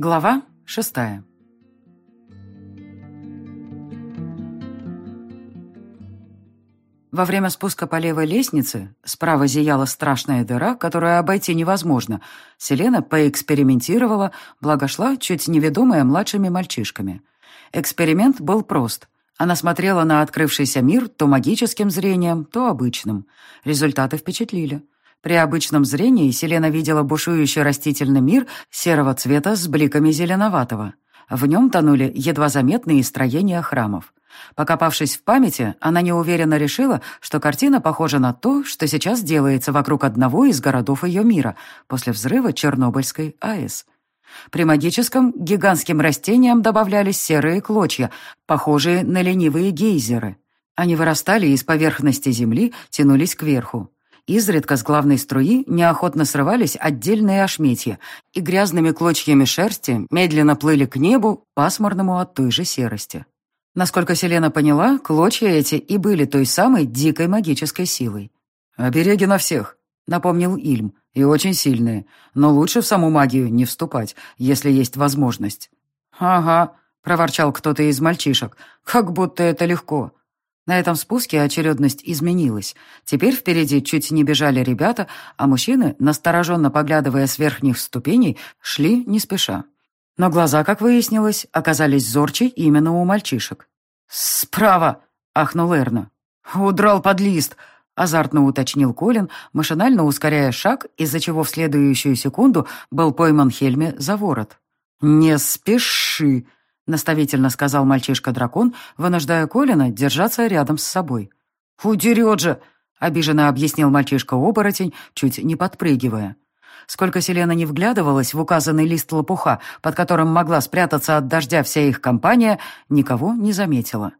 Глава шестая. Во время спуска по левой лестнице справа зияла страшная дыра, которую обойти невозможно. Селена поэкспериментировала, благо шла чуть неведомая младшими мальчишками. Эксперимент был прост. Она смотрела на открывшийся мир то магическим зрением, то обычным. Результаты впечатлили. При обычном зрении Селена видела бушующий растительный мир серого цвета с бликами зеленоватого. В нем тонули едва заметные строения храмов. Покопавшись в памяти, она неуверенно решила, что картина похожа на то, что сейчас делается вокруг одного из городов ее мира после взрыва Чернобыльской АЭС. При магическом гигантским растениям добавлялись серые клочья, похожие на ленивые гейзеры. Они вырастали из поверхности земли, тянулись кверху. Изредка с главной струи неохотно срывались отдельные ошметья, и грязными клочьями шерсти медленно плыли к небу, пасмурному от той же серости. Насколько Селена поняла, клочья эти и были той самой дикой магической силой. «Обереги на всех», — напомнил Ильм, — «и очень сильные, но лучше в саму магию не вступать, если есть возможность». «Ага», — проворчал кто-то из мальчишек, — «как будто это легко». На этом спуске очередность изменилась. Теперь впереди чуть не бежали ребята, а мужчины, настороженно поглядывая с верхних ступеней, шли не спеша. Но глаза, как выяснилось, оказались зорче именно у мальчишек. «Справа!» — ахнул Эрна. «Удрал под лист!» — азартно уточнил Колин, машинально ускоряя шаг, из-за чего в следующую секунду был пойман Хельме за ворот. «Не спеши!» Наставительно сказал мальчишка-дракон, вынуждая Колина держаться рядом с собой. «Удерет же!» — обиженно объяснил мальчишка-оборотень, чуть не подпрыгивая. Сколько Селена не вглядывалась в указанный лист лопуха, под которым могла спрятаться от дождя вся их компания, никого не заметила.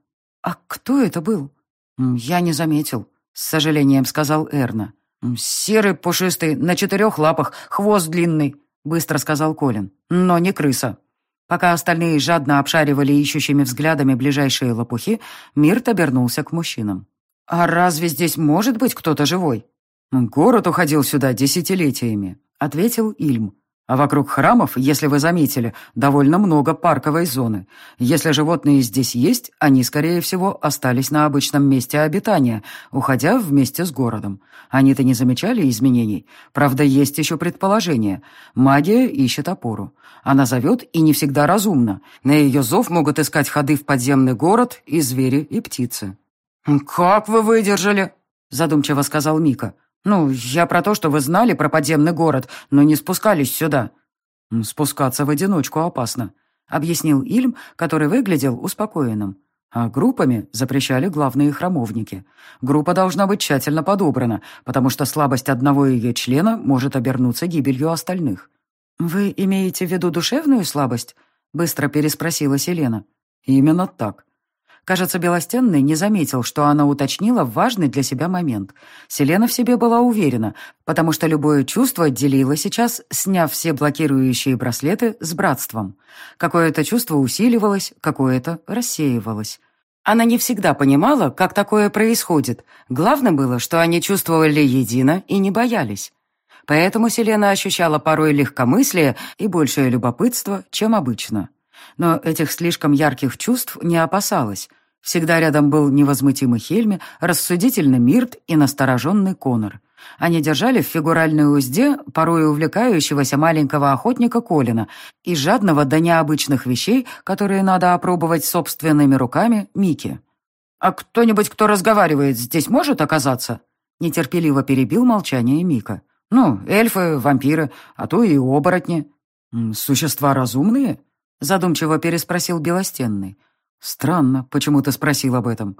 «А кто это был?» «Я не заметил», — с сожалением сказал Эрна. «Серый, пушистый, на четырех лапах, хвост длинный», — быстро сказал Колин. «Но не крыса». Пока остальные жадно обшаривали ищущими взглядами ближайшие лопухи, Мирт обернулся к мужчинам. «А разве здесь может быть кто-то живой?» «Город уходил сюда десятилетиями», — ответил Ильм. А вокруг храмов, если вы заметили, довольно много парковой зоны. Если животные здесь есть, они, скорее всего, остались на обычном месте обитания, уходя вместе с городом. Они-то не замечали изменений. Правда, есть еще предположение. Магия ищет опору. Она зовет и не всегда разумно. На ее зов могут искать ходы в подземный город и звери, и птицы. «Как вы выдержали?» – задумчиво сказал Мика. «Ну, я про то, что вы знали про подземный город, но не спускались сюда». «Спускаться в одиночку опасно», — объяснил Ильм, который выглядел успокоенным. А группами запрещали главные храмовники. Группа должна быть тщательно подобрана, потому что слабость одного ее члена может обернуться гибелью остальных. «Вы имеете в виду душевную слабость?» — быстро переспросила Селена. «Именно так. Кажется, Белостенный не заметил, что она уточнила важный для себя момент. Селена в себе была уверена, потому что любое чувство делило сейчас, сняв все блокирующие браслеты с братством. Какое-то чувство усиливалось, какое-то рассеивалось. Она не всегда понимала, как такое происходит. Главное было, что они чувствовали едино и не боялись. Поэтому Селена ощущала порой легкомыслие и большее любопытство, чем обычно. Но этих слишком ярких чувств не опасалась. Всегда рядом был невозмутимый Хельми, рассудительный Мирт и настороженный Конор. Они держали в фигуральной узде порой увлекающегося маленького охотника Колина и жадного до необычных вещей, которые надо опробовать собственными руками, Мики. «А кто-нибудь, кто разговаривает, здесь может оказаться?» Нетерпеливо перебил молчание Мика. «Ну, эльфы, вампиры, а то и оборотни». «Существа разумные?» Задумчиво переспросил Белостенный. «Странно, почему ты спросил об этом?»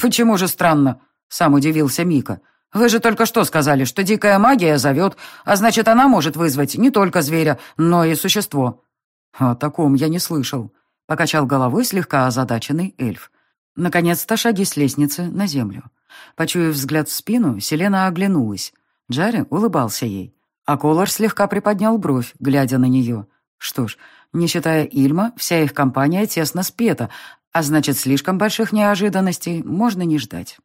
«Почему же странно?» — сам удивился Мика. «Вы же только что сказали, что дикая магия зовет, а значит, она может вызвать не только зверя, но и существо». «О таком я не слышал», — покачал головой слегка озадаченный эльф. Наконец-то шаги с лестницы на землю. Почуяв взгляд в спину, Селена оглянулась. Джарри улыбался ей, а Колор слегка приподнял бровь, глядя на нее. Что ж, не считая Ильма, вся их компания тесно спета, а значит, слишком больших неожиданностей можно не ждать.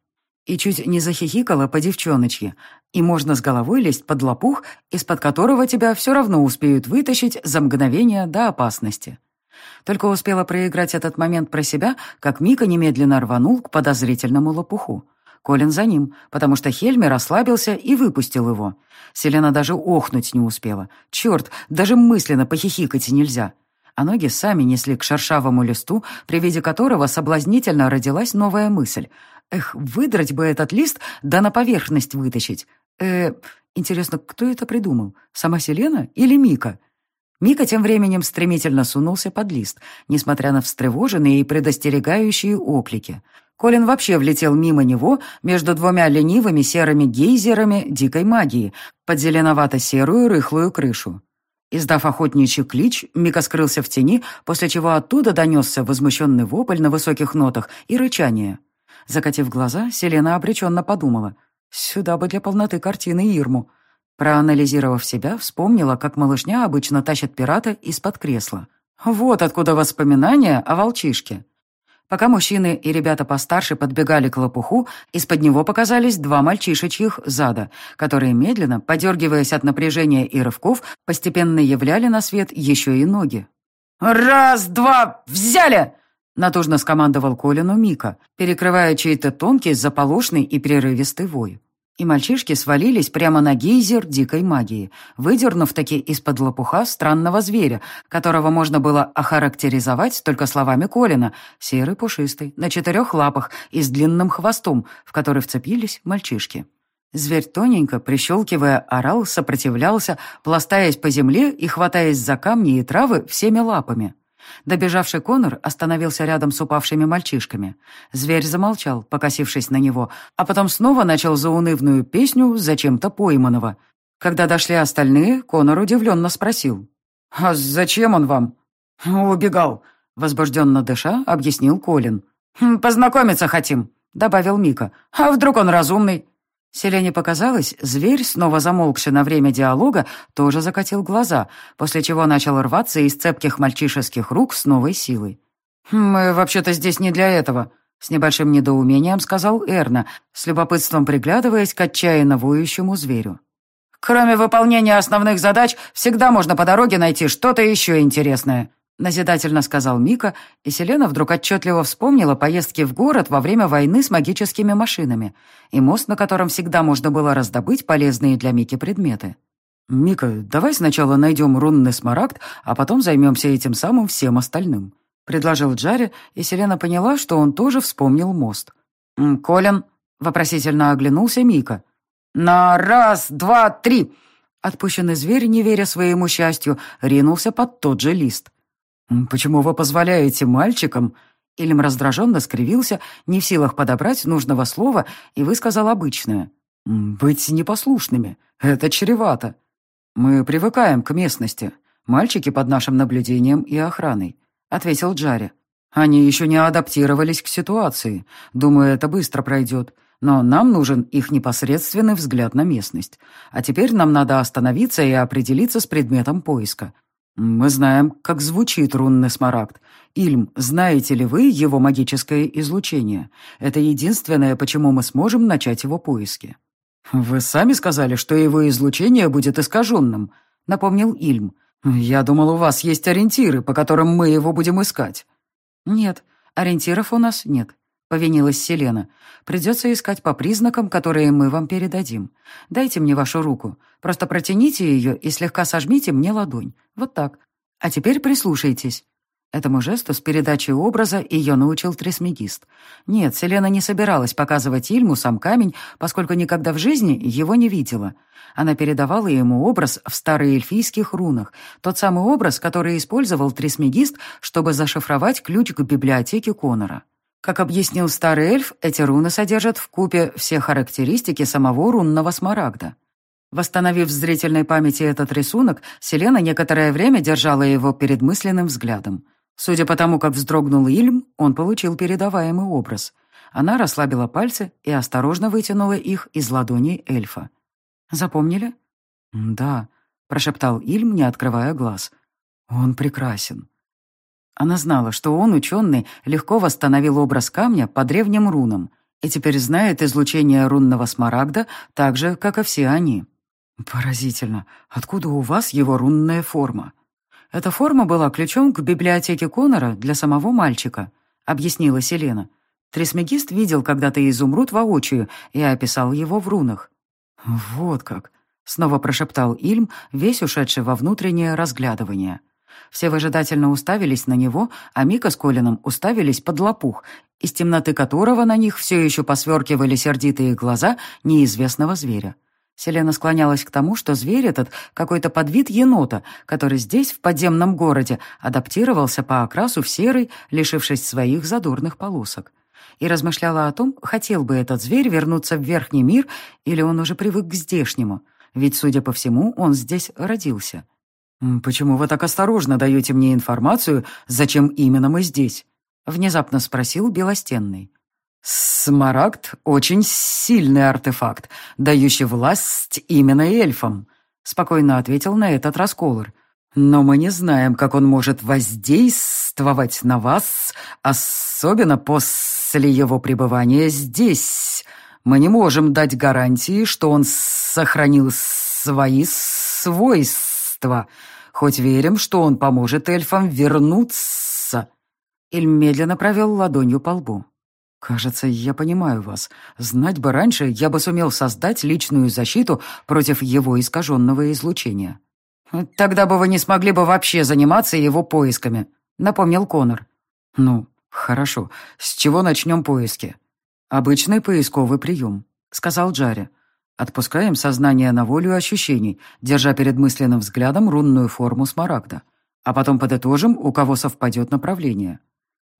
и чуть не захихикала по девчоночке. И можно с головой лезть под лопух, из-под которого тебя все равно успеют вытащить за мгновение до опасности. Только успела проиграть этот момент про себя, как Мика немедленно рванул к подозрительному лопуху. Колин за ним, потому что Хельми расслабился и выпустил его. Селена даже охнуть не успела. Черт, даже мысленно похихикать нельзя. А ноги сами несли к шершавому листу, при виде которого соблазнительно родилась новая мысль. Эх, выдрать бы этот лист, да на поверхность вытащить. Э, интересно, кто это придумал? Сама Селена или Мика? Мика тем временем стремительно сунулся под лист, несмотря на встревоженные и предостерегающие оклики. Колин вообще влетел мимо него между двумя ленивыми серыми гейзерами дикой магии под зеленовато-серую рыхлую крышу. Издав охотничий клич, Мика скрылся в тени, после чего оттуда донесся возмущенный вопль на высоких нотах и рычание. Закатив глаза, Селена обреченно подумала. «Сюда бы для полноты картины Ирму». Проанализировав себя, вспомнила, как малышня обычно тащит пирата из-под кресла. Вот откуда воспоминания о волчишке. Пока мужчины и ребята постарше подбегали к лопуху, из-под него показались два мальчишечьих зада, которые медленно, подергиваясь от напряжения и рывков, постепенно являли на свет еще и ноги. «Раз, два, взяли!» Натужно скомандовал Колину Мика, перекрывая чей-то тонкий, заполошный и прерывистый вой. И мальчишки свалились прямо на гейзер дикой магии, выдернув таки из-под лопуха странного зверя, которого можно было охарактеризовать только словами Колина, серый пушистый, на четырех лапах и с длинным хвостом, в который вцепились мальчишки. Зверь тоненько, прищелкивая, орал, сопротивлялся, пластаясь по земле и хватаясь за камни и травы всеми лапами. Добежавший Конор остановился рядом с упавшими мальчишками. Зверь замолчал, покосившись на него, а потом снова начал заунывную песню зачем-то пойманного. Когда дошли остальные, Конор удивленно спросил. «А зачем он вам?» «Убегал», — возбужденно дыша, объяснил Колин. «Хм, «Познакомиться хотим», — добавил Мика. «А вдруг он разумный?» Селене показалось, зверь, снова замолкший на время диалога, тоже закатил глаза, после чего начал рваться из цепких мальчишеских рук с новой силой. «Мы вообще-то здесь не для этого», — с небольшим недоумением сказал Эрна, с любопытством приглядываясь к отчаянно воющему зверю. «Кроме выполнения основных задач, всегда можно по дороге найти что-то еще интересное», Назидательно сказал Мика, и Селена вдруг отчетливо вспомнила поездки в город во время войны с магическими машинами и мост, на котором всегда можно было раздобыть полезные для Мики предметы. «Мика, давай сначала найдем рунный смарагд, а потом займемся этим самым всем остальным», — предложил Джарри, и Селена поняла, что он тоже вспомнил мост. «Колин», — вопросительно оглянулся Мика. «На раз, два, три!» Отпущенный зверь, не веря своему счастью, ринулся под тот же лист. «Почему вы позволяете мальчикам...» Ильм раздраженно скривился, не в силах подобрать нужного слова, и высказал обычное. «Быть непослушными. Это чревато. Мы привыкаем к местности. Мальчики под нашим наблюдением и охраной», — ответил Джари. «Они еще не адаптировались к ситуации. Думаю, это быстро пройдет. Но нам нужен их непосредственный взгляд на местность. А теперь нам надо остановиться и определиться с предметом поиска. «Мы знаем, как звучит рунный смарагд. Ильм, знаете ли вы его магическое излучение? Это единственное, почему мы сможем начать его поиски». «Вы сами сказали, что его излучение будет искаженным», — напомнил Ильм. «Я думал, у вас есть ориентиры, по которым мы его будем искать». «Нет, ориентиров у нас нет повинилась Селена. «Придется искать по признакам, которые мы вам передадим. Дайте мне вашу руку. Просто протяните ее и слегка сожмите мне ладонь. Вот так. А теперь прислушайтесь». Этому жесту с передачей образа ее научил тресмегист. Нет, Селена не собиралась показывать Ильму сам камень, поскольку никогда в жизни его не видела. Она передавала ему образ в староэльфийских рунах, тот самый образ, который использовал тресмегист, чтобы зашифровать ключ к библиотеке Конора. Как объяснил старый эльф, эти руны содержат в купе все характеристики самого рунного смарагда. Восстановив в зрительной памяти этот рисунок, Селена некоторое время держала его перед мысленным взглядом. Судя по тому, как вздрогнул Ильм, он получил передаваемый образ. Она расслабила пальцы и осторожно вытянула их из ладоней эльфа. «Запомнили?» «Да», — прошептал Ильм, не открывая глаз. «Он прекрасен». Она знала, что он, ученый, легко восстановил образ камня по древним рунам, и теперь знает излучение рунного смарагда так же, как и все они. Поразительно. Откуда у вас его рунная форма? Эта форма была ключом к библиотеке Конора для самого мальчика, объяснила Селена. Трисмегист видел когда-то изумруд воочию и описал его в рунах. «Вот как!» — снова прошептал Ильм, весь ушедший во внутреннее разглядывание. Все выжидательно уставились на него, а Мика с Колином уставились под лопух, из темноты которого на них все еще посверкивали сердитые глаза неизвестного зверя. Селена склонялась к тому, что зверь этот какой-то подвид енота, который здесь, в подземном городе, адаптировался по окрасу в серый, лишившись своих задорных полосок. И размышляла о том, хотел бы этот зверь вернуться в верхний мир, или он уже привык к здешнему, ведь, судя по всему, он здесь родился. «Почему вы так осторожно даете мне информацию, зачем именно мы здесь?» — внезапно спросил Белостенный. «Смарагд — очень сильный артефакт, дающий власть именно эльфам», — спокойно ответил на этот расколор. «Но мы не знаем, как он может воздействовать на вас, особенно после его пребывания здесь. Мы не можем дать гарантии, что он сохранил свои свойства, хоть верим, что он поможет эльфам вернуться». Иль медленно провел ладонью по лбу. «Кажется, я понимаю вас. Знать бы раньше, я бы сумел создать личную защиту против его искаженного излучения». «Тогда бы вы не смогли бы вообще заниматься его поисками», — напомнил Конор. «Ну, хорошо. С чего начнем поиски?» «Обычный поисковый прием», — сказал Джарри. «Отпускаем сознание на волю ощущений, держа перед мысленным взглядом рунную форму смарагда. А потом подытожим, у кого совпадет направление».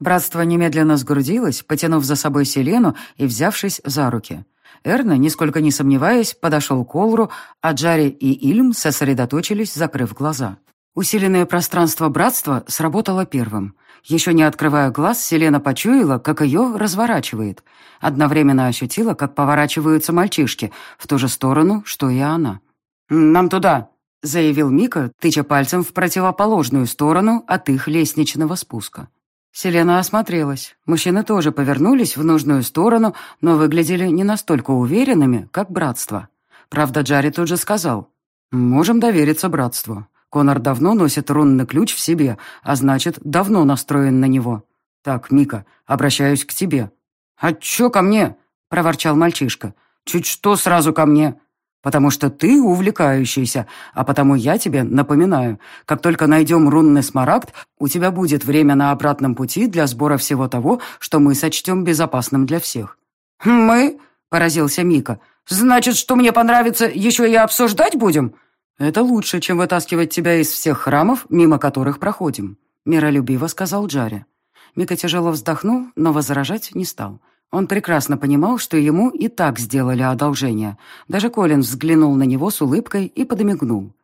Братство немедленно сгрудилось, потянув за собой Селену и взявшись за руки. Эрна, нисколько не сомневаясь, подошел к Олру, а Джари и Ильм сосредоточились, закрыв глаза. Усиленное пространство братства сработало первым. Еще не открывая глаз, Селена почуяла, как ее разворачивает. Одновременно ощутила, как поворачиваются мальчишки, в ту же сторону, что и она. «Нам туда!» — заявил Мика, тыча пальцем в противоположную сторону от их лестничного спуска. Селена осмотрелась. Мужчины тоже повернулись в нужную сторону, но выглядели не настолько уверенными, как братство. Правда, Джарри тут же сказал, «Можем довериться братству. Конор давно носит рунный ключ в себе, а значит, давно настроен на него. Так, Мика, обращаюсь к тебе». «А чё ко мне?» — проворчал мальчишка. «Чуть что сразу ко мне потому что ты увлекающийся, а потому я тебе напоминаю, как только найдем рунный смарагд, у тебя будет время на обратном пути для сбора всего того, что мы сочтем безопасным для всех». «Мы?» — поразился Мика. «Значит, что мне понравится, еще и обсуждать будем?» «Это лучше, чем вытаскивать тебя из всех храмов, мимо которых проходим», — миролюбиво сказал Джаре. Мика тяжело вздохнул, но возражать не стал. Он прекрасно понимал, что ему и так сделали одолжение. Даже Колин взглянул на него с улыбкой и подмигнул.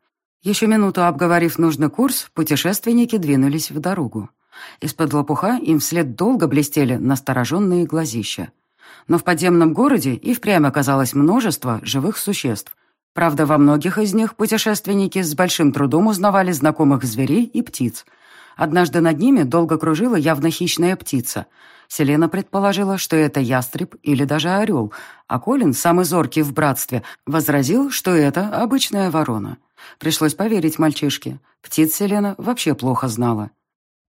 Еще минуту обговорив нужный курс, путешественники двинулись в дорогу. Из-под лопуха им вслед долго блестели настороженные глазища. Но в подземном городе и впрямь оказалось множество живых существ. Правда, во многих из них путешественники с большим трудом узнавали знакомых зверей и птиц. Однажды над ними долго кружила явно хищная птица — Селена предположила, что это ястреб или даже орел, а Колин, самый зоркий в братстве, возразил, что это обычная ворона. Пришлось поверить мальчишке. Птиц Селена вообще плохо знала.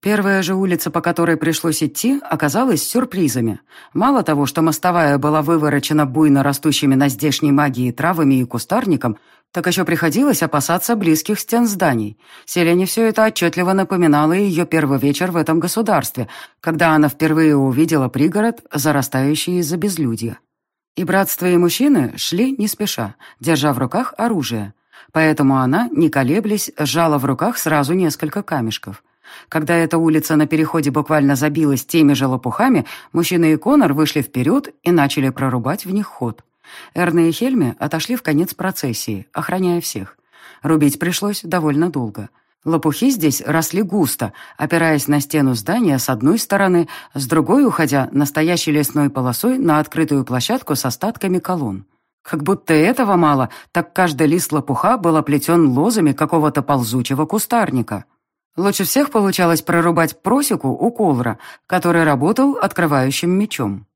Первая же улица, по которой пришлось идти, оказалась сюрпризами. Мало того, что мостовая была выворочена буйно растущими на здешней магии травами и кустарником, так еще приходилось опасаться близких стен зданий. Селене все это отчетливо напоминало ее первый вечер в этом государстве, когда она впервые увидела пригород, зарастающий из-за безлюдья. И братство и мужчины шли не спеша, держа в руках оружие. Поэтому она, не колеблясь, сжала в руках сразу несколько камешков. Когда эта улица на переходе буквально забилась теми же лопухами, мужчина и Конор вышли вперед и начали прорубать в них ход. Эрна и Хельми отошли в конец процессии, охраняя всех. Рубить пришлось довольно долго. Лопухи здесь росли густо, опираясь на стену здания с одной стороны, с другой уходя настоящей лесной полосой на открытую площадку с остатками колонн. Как будто этого мало, так каждый лист лопуха был оплетен лозами какого-то ползучего кустарника. Лучше всех получалось прорубать просеку у Колра, который работал открывающим мечом.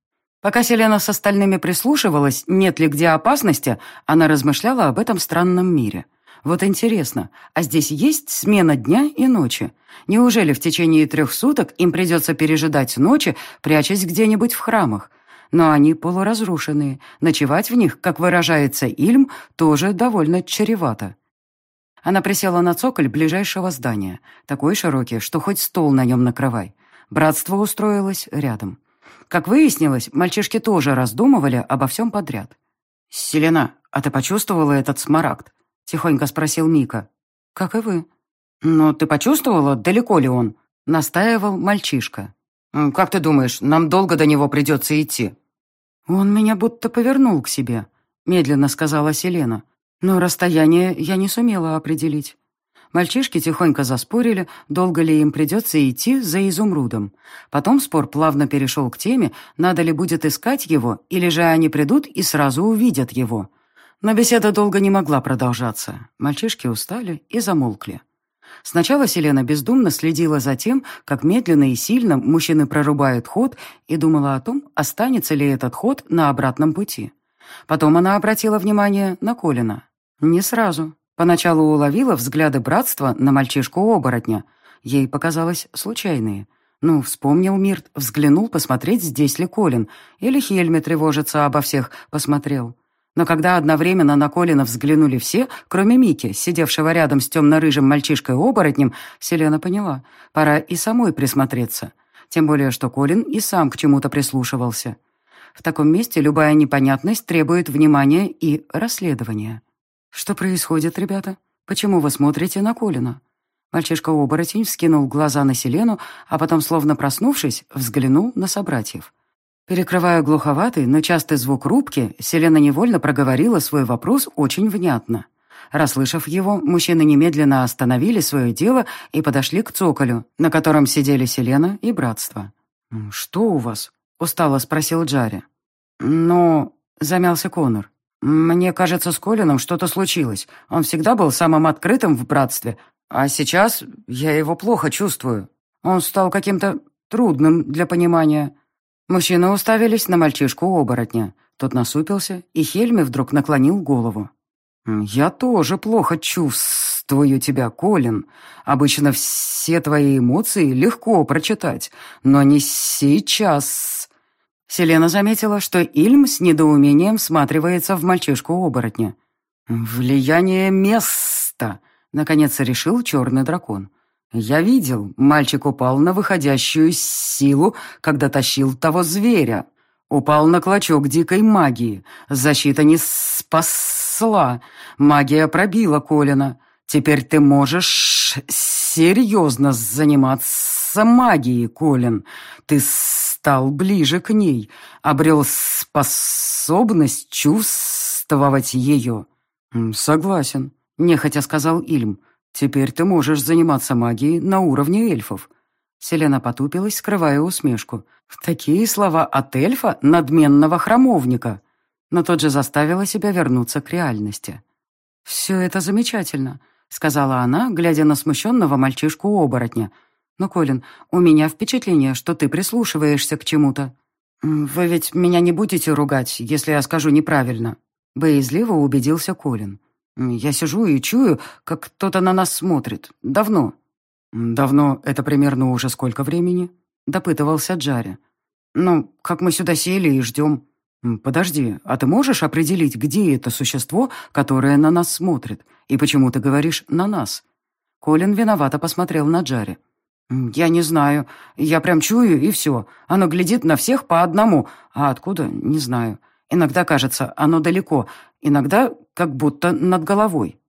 Пока Селена с остальными прислушивалась, нет ли где опасности, она размышляла об этом странном мире. Вот интересно, а здесь есть смена дня и ночи? Неужели в течение трех суток им придется пережидать ночи, прячась где-нибудь в храмах? Но они полуразрушенные. Ночевать в них, как выражается Ильм, тоже довольно чревато. Она присела на цоколь ближайшего здания, такой широкий, что хоть стол на нем накрывай. Братство устроилось рядом. Как выяснилось, мальчишки тоже раздумывали обо всем подряд. «Селена, а ты почувствовала этот смарагд?» — тихонько спросил Мика. «Как и вы». «Но ты почувствовала, далеко ли он?» — настаивал мальчишка. «Как ты думаешь, нам долго до него придется идти?» «Он меня будто повернул к себе», — медленно сказала Селена. «Но расстояние я не сумела определить». Мальчишки тихонько заспорили, долго ли им придется идти за изумрудом. Потом спор плавно перешел к теме, надо ли будет искать его, или же они придут и сразу увидят его. Но беседа долго не могла продолжаться. Мальчишки устали и замолкли. Сначала Селена бездумно следила за тем, как медленно и сильно мужчины прорубают ход, и думала о том, останется ли этот ход на обратном пути. Потом она обратила внимание на Колина. Не сразу. Поначалу уловила взгляды братства на мальчишку-оборотня. Ей показалось случайные. Ну, вспомнил Мирт, взглянул посмотреть, здесь ли Колин. Или Хельме тревожится обо всех, посмотрел. Но когда одновременно на Колина взглянули все, кроме Мики, сидевшего рядом с темно-рыжим мальчишкой-оборотнем, Селена поняла, пора и самой присмотреться. Тем более, что Колин и сам к чему-то прислушивался. В таком месте любая непонятность требует внимания и расследования. «Что происходит, ребята? Почему вы смотрите на Колина?» Мальчишка-оборотень вскинул глаза на Селену, а потом, словно проснувшись, взглянул на собратьев. Перекрывая глуховатый, но частый звук рубки, Селена невольно проговорила свой вопрос очень внятно. Расслышав его, мужчины немедленно остановили свое дело и подошли к цоколю, на котором сидели Селена и братство. «Что у вас?» — устало спросил Джарри. «Ну...» — замялся Конор. «Мне кажется, с Колином что-то случилось. Он всегда был самым открытым в братстве, а сейчас я его плохо чувствую. Он стал каким-то трудным для понимания». Мужчины уставились на мальчишку-оборотня. Тот насупился, и Хельми вдруг наклонил голову. «Я тоже плохо чувствую тебя, Колин. Обычно все твои эмоции легко прочитать, но не сейчас». Селена заметила, что Ильм с недоумением сматривается в мальчишку-оборотня. «Влияние места», — наконец решил черный дракон. «Я видел, мальчик упал на выходящую силу, когда тащил того зверя. Упал на клочок дикой магии. Защита не спасла. Магия пробила Колина. Теперь ты можешь серьезно заниматься магией, Колин. Ты стал ближе к ней, обрел способность чувствовать ее. «Согласен», — нехотя сказал Ильм. «Теперь ты можешь заниматься магией на уровне эльфов». Селена потупилась, скрывая усмешку. Такие слова от эльфа, надменного храмовника. Но тот же заставила себя вернуться к реальности. «Все это замечательно», — сказала она, глядя на смущенного мальчишку-оборотня, но, Колин, у меня впечатление, что ты прислушиваешься к чему-то. Вы ведь меня не будете ругать, если я скажу неправильно. Боязливо убедился Колин. Я сижу и чую, как кто-то на нас смотрит. Давно. Давно — это примерно уже сколько времени? Допытывался Джари. Ну, как мы сюда сели и ждем. «Подожди, а ты можешь определить, где это существо, которое на нас смотрит? И почему ты говоришь «на нас»?» Колин виновато посмотрел на Джари. «Я не знаю. Я прям чую, и все. Оно глядит на всех по одному. А откуда? Не знаю. Иногда кажется, оно далеко. Иногда как будто над головой».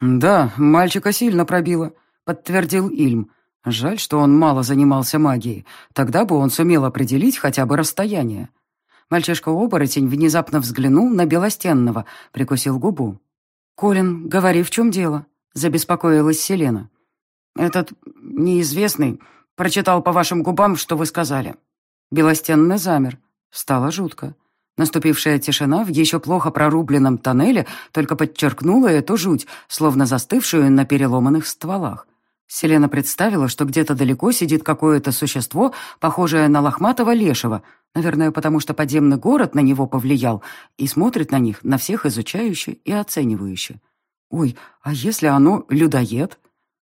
«Да, мальчика сильно пробило», — подтвердил Ильм. «Жаль, что он мало занимался магией. Тогда бы он сумел определить хотя бы расстояние». Мальчишка-оборотень внезапно взглянул на Белостенного, прикусил губу. «Колин, говори, в чем дело?» — забеспокоилась Селена. «Этот неизвестный прочитал по вашим губам, что вы сказали». Белостенный замер. Стало жутко. Наступившая тишина в еще плохо прорубленном тоннеле только подчеркнула эту жуть, словно застывшую на переломанных стволах. Селена представила, что где-то далеко сидит какое-то существо, похожее на лохматого лешего, Наверное, потому что подземный город на него повлиял и смотрит на них, на всех изучающе и оценивающе. «Ой, а если оно людоед?»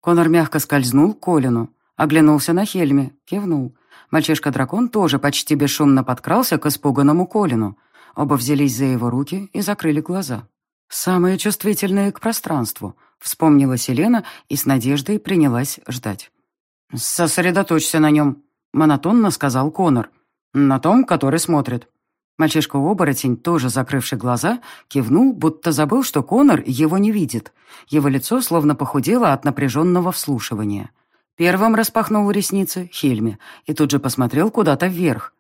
Конор мягко скользнул к Колину, оглянулся на Хельме, кивнул. Мальчишка-дракон тоже почти бесшумно подкрался к испуганному Колину. Оба взялись за его руки и закрыли глаза. «Самые чувствительные к пространству», — вспомнила Селена и с надеждой принялась ждать. «Сосредоточься на нем», — монотонно сказал Конор. «На том, который смотрит». Мальчишка-оборотень, тоже закрывший глаза, кивнул, будто забыл, что Конор его не видит. Его лицо словно похудело от напряженного вслушивания. Первым распахнул ресницы Хельме и тут же посмотрел куда-то вверх.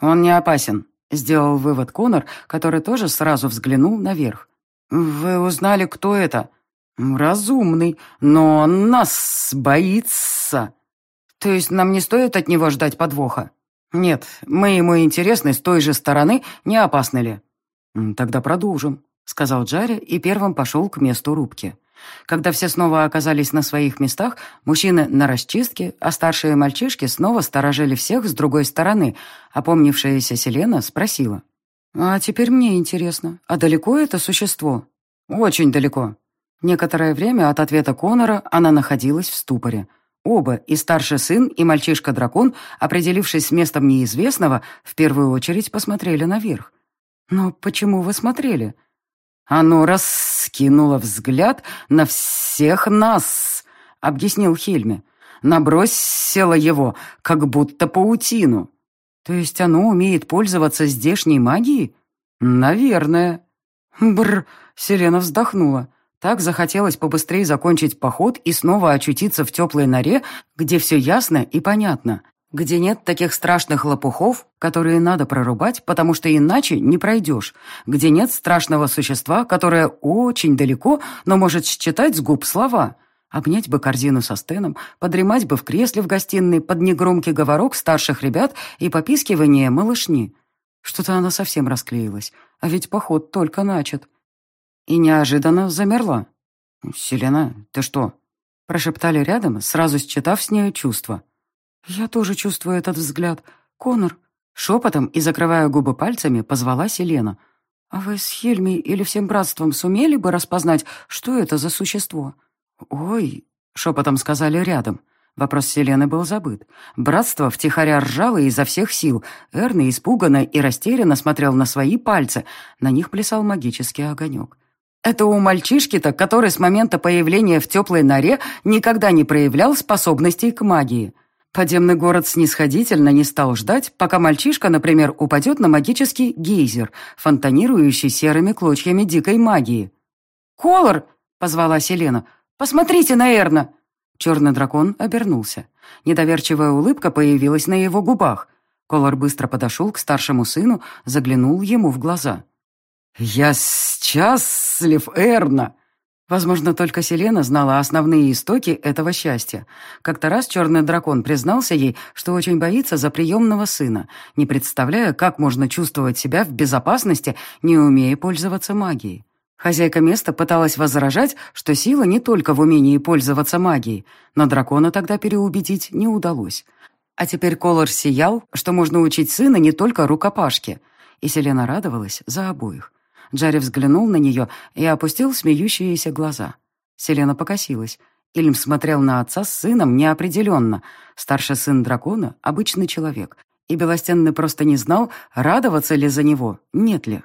«Он не опасен», — сделал вывод Конор, который тоже сразу взглянул наверх. «Вы узнали, кто это?» «Разумный, но он нас боится». «То есть нам не стоит от него ждать подвоха?» «Нет, мы ему интересны с той же стороны, не опасны ли?» «Тогда продолжим», — сказал Джарри и первым пошел к месту рубки. Когда все снова оказались на своих местах, мужчины на расчистке, а старшие мальчишки снова сторожили всех с другой стороны, опомнившаяся Селена спросила. «А теперь мне интересно, а далеко это существо?» «Очень далеко». Некоторое время от ответа Конора она находилась в ступоре. Оба, и старший сын, и мальчишка-дракон, определившись с местом неизвестного, в первую очередь посмотрели наверх. «Но почему вы смотрели?» «Оно раскинуло взгляд на всех нас», — объяснил Хельме. «Набросило его, как будто паутину». «То есть оно умеет пользоваться здешней магией?» «Наверное». «Бррр», — Селена вздохнула. Так захотелось побыстрее закончить поход и снова очутиться в теплой норе, где все ясно и понятно, где нет таких страшных лопухов, которые надо прорубать, потому что иначе не пройдешь, где нет страшного существа, которое очень далеко, но может считать с губ слова. Обнять бы корзину со стеном, подремать бы в кресле в гостиной под негромкий говорок старших ребят и попискивание малышни. Что-то она совсем расклеилась, а ведь поход только начат. И неожиданно замерла. «Селена, ты что?» Прошептали рядом, сразу считав с нею чувства. «Я тоже чувствую этот взгляд. Конор!» Шепотом и закрывая губы пальцами, позвала Селена. «А вы с Хельми или всем братством сумели бы распознать, что это за существо?» «Ой!» — шепотом сказали рядом. Вопрос Селены был забыт. Братство втихаря ржало изо всех сил. Эрни испуганно и растерянно смотрел на свои пальцы. На них плясал магический огонек. Это у мальчишки-то, который с момента появления в теплой норе никогда не проявлял способностей к магии. Подземный город снисходительно не стал ждать, пока мальчишка, например, упадет на магический гейзер, фонтанирующий серыми клочьями дикой магии. «Колор!» — позвала Селена. «Посмотрите на Эрна!» Черный дракон обернулся. Недоверчивая улыбка появилась на его губах. Колор быстро подошел к старшему сыну, заглянул ему в глаза. «Я счастлив, Эрна!» Возможно, только Селена знала основные истоки этого счастья. Как-то раз черный дракон признался ей, что очень боится за приемного сына, не представляя, как можно чувствовать себя в безопасности, не умея пользоваться магией. Хозяйка места пыталась возражать, что сила не только в умении пользоваться магией, но дракона тогда переубедить не удалось. А теперь Колор сиял, что можно учить сына не только рукопашке. И Селена радовалась за обоих. Джарри взглянул на нее и опустил смеющиеся глаза. Селена покосилась. Ильм смотрел на отца с сыном неопределенно. Старший сын дракона — обычный человек. И Белостенный просто не знал, радоваться ли за него, нет ли.